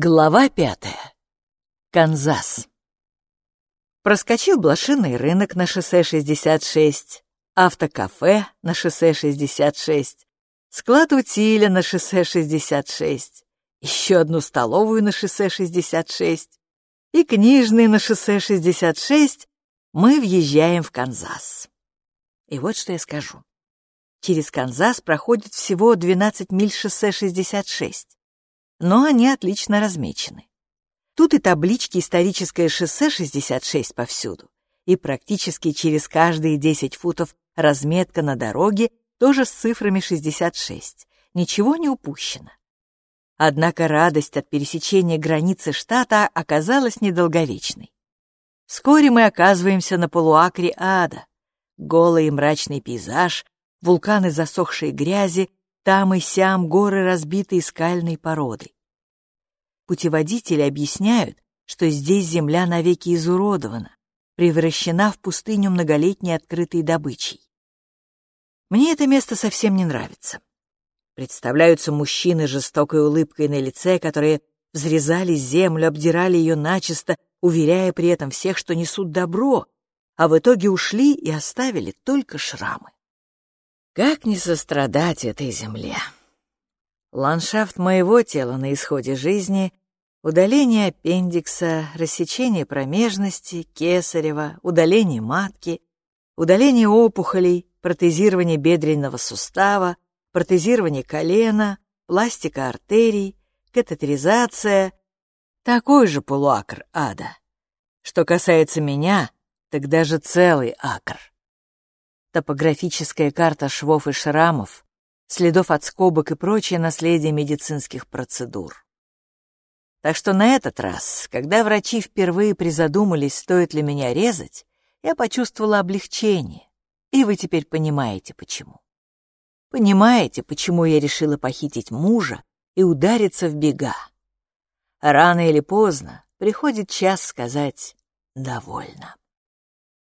Глава пятая. Канзас. Проскочив блошиный рынок на шоссе 66, автокафе на шоссе 66, склад утиля на шоссе 66, еще одну столовую на шоссе 66 и книжный на шоссе 66, мы въезжаем в Канзас. И вот что я скажу. Через Канзас проходит всего 12 миль шоссе 66 но они отлично размечены. Тут и таблички «Историческое шоссе 66» повсюду, и практически через каждые 10 футов разметка на дороге тоже с цифрами 66. Ничего не упущено. Однако радость от пересечения границы штата оказалась недолговечной. Вскоре мы оказываемся на полуакре ада. Голый и мрачный пейзаж, вулканы засохшей грязи, там и сям горы, разбитые скальной породой. Путеводители объясняют, что здесь земля навеки изуродована, превращена в пустыню многолетней открытой добычей. Мне это место совсем не нравится. Представляются мужчины с жестокой улыбкой на лице, которые взрезали землю, обдирали ее начисто, уверяя при этом всех, что несут добро, а в итоге ушли и оставили только шрамы. Как не сострадать этой земле? Ландшафт моего тела на исходе жизни, удаление аппендикса, рассечение промежности, кесарева, удаление матки, удаление опухолей, протезирование бедренного сустава, протезирование колена, пластика артерий, катетеризация — такой же полуакр ада. Что касается меня, так даже целый акр топографическая карта швов и шрамов, следов от скобок и прочее наследие медицинских процедур. Так что на этот раз, когда врачи впервые призадумались, стоит ли меня резать, я почувствовала облегчение, и вы теперь понимаете, почему. Понимаете, почему я решила похитить мужа и удариться в бега. Рано или поздно приходит час сказать «довольно».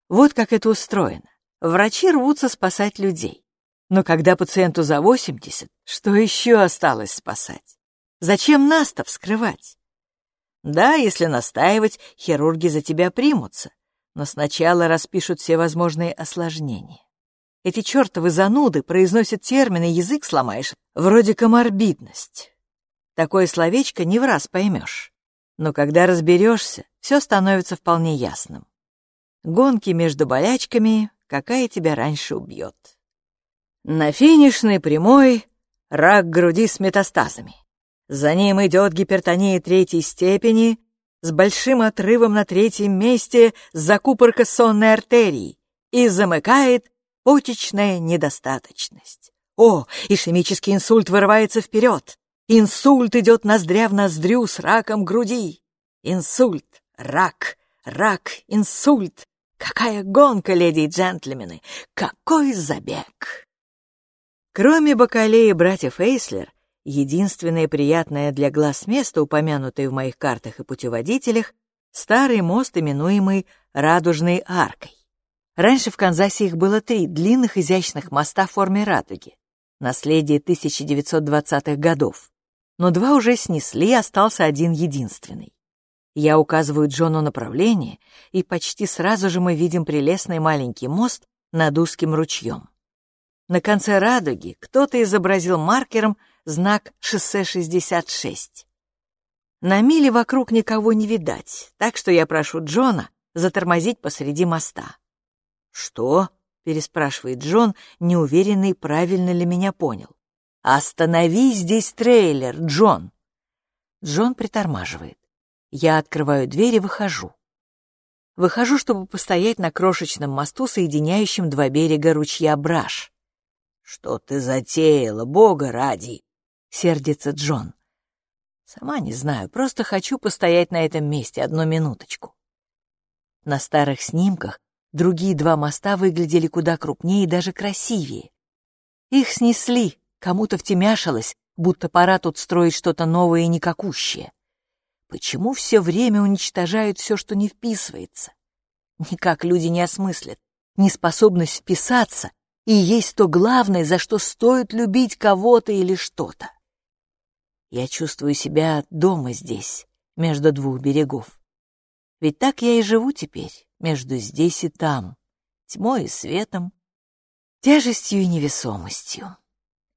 Вот как это устроено. Врачи рвутся спасать людей. Но когда пациенту за 80, что еще осталось спасать? Зачем нас-то вскрывать? Да, если настаивать, хирурги за тебя примутся, но сначала распишут все возможные осложнения. Эти чертовы зануды произносят термины, язык сломаешь, вроде коморбидность. Такое словечко не в раз поймешь. Но когда разберешься, все становится вполне ясным. Гонки между болячками какая тебя раньше убьет. На финишной прямой рак груди с метастазами. За ним идет гипертония третьей степени с большим отрывом на третьем месте закупорка сонной артерии и замыкает почечная недостаточность. О, ишемический инсульт вырывается вперед. Инсульт идет ноздря в ноздрю с раком груди. Инсульт, рак, рак, инсульт, Какая гонка, леди и джентльмены! Какой забег! Кроме Бакалеи братьев Эйслер, единственное приятное для глаз место, упомянутое в моих картах и путеводителях, старый мост, именуемый Радужной аркой. Раньше в Канзасе их было три длинных изящных моста в форме радуги, наследие 1920-х годов. Но два уже снесли, остался один единственный. Я указываю Джону направление, и почти сразу же мы видим прелестный маленький мост над узким ручьем. На конце радуги кто-то изобразил маркером знак «Шоссе 66». На миле вокруг никого не видать, так что я прошу Джона затормозить посреди моста. «Что?» — переспрашивает Джон, неуверенный, правильно ли меня понял. «Останови здесь трейлер, Джон!» Джон притормаживает. Я открываю дверь и выхожу. Выхожу, чтобы постоять на крошечном мосту, соединяющем два берега ручья Браш. «Что ты затеяла, бога ради?» — сердится Джон. «Сама не знаю, просто хочу постоять на этом месте одну минуточку». На старых снимках другие два моста выглядели куда крупнее и даже красивее. Их снесли, кому-то втемяшилось, будто пора тут строить что-то новое и никакущее. Почему все время уничтожают все, что не вписывается? Никак люди не осмыслят. Неспособность вписаться и есть то главное, за что стоит любить кого-то или что-то. Я чувствую себя дома здесь, между двух берегов. Ведь так я и живу теперь, между здесь и там, тьмой и светом, тяжестью и невесомостью.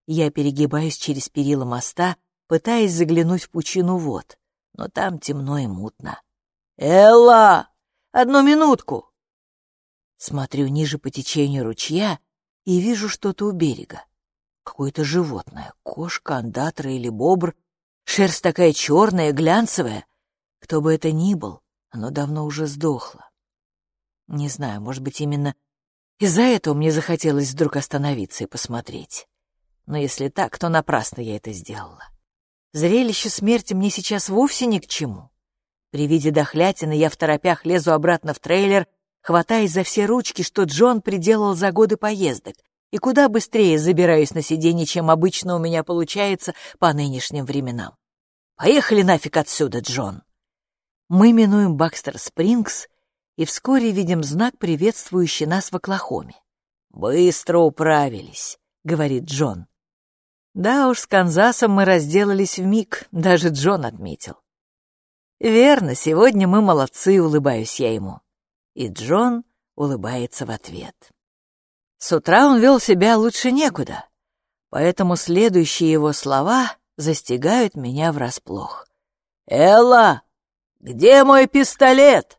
Я перегибаюсь через перила моста, пытаясь заглянуть в пучину вод, но там темно и мутно. «Элла! Одну минутку!» Смотрю ниже по течению ручья и вижу что-то у берега. Какое-то животное, кошка, андатра или бобр. Шерсть такая черная, глянцевая. Кто бы это ни был, оно давно уже сдохло. Не знаю, может быть, именно из-за этого мне захотелось вдруг остановиться и посмотреть. Но если так, то напрасно я это сделала. Зрелище смерти мне сейчас вовсе ни к чему. При виде дохлятины я в торопях лезу обратно в трейлер, хватаясь за все ручки, что Джон приделал за годы поездок, и куда быстрее забираюсь на сиденье, чем обычно у меня получается по нынешним временам. Поехали нафиг отсюда, Джон. Мы минуем Бакстер Спрингс и вскоре видим знак, приветствующий нас в Оклахоме. «Быстро управились», — говорит Джон. Да уж, с Канзасом мы разделались в миг, даже Джон отметил. Верно, сегодня мы молодцы, улыбаюсь я ему. И Джон улыбается в ответ. С утра он вел себя лучше некуда, поэтому следующие его слова застигают меня врасплох. «Элла, где мой пистолет?»